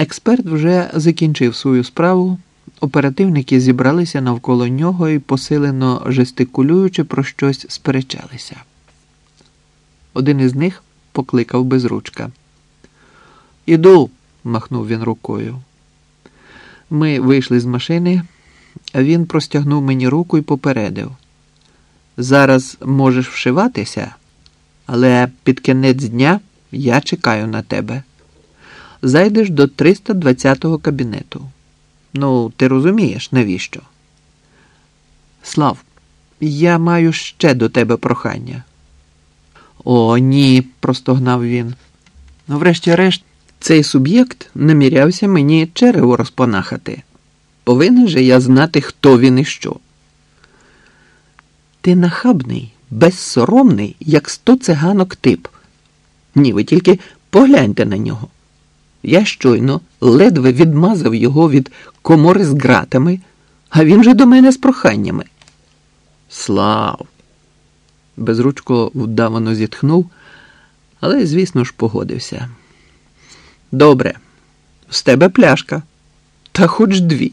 Експерт вже закінчив свою справу. Оперативники зібралися навколо нього і, посилено жестикулюючи, про щось сперечалися. Один із них покликав безручка. Іду, махнув він рукою. Ми вийшли з машини, а він простягнув мені руку і попередив. Зараз можеш вшиватися, але під кінець дня я чекаю на тебе. Зайдеш до 320-го кабінету. Ну, ти розумієш, навіщо? Слав, я маю ще до тебе прохання. О, ні, простогнав він. Ну, врешті-решт, цей суб'єкт намірявся мені черево розпонахати. Повинен же я знати, хто він і що. Ти нахабний, безсоромний, як сто циганок тип. Ні, ви тільки погляньте на нього. Я щойно ледве відмазав його від комори з ґратами, а він же до мене з проханнями. Слав. Безручко вдавано зітхнув, але, звісно ж, погодився. Добре, з тебе пляшка, та хоч дві.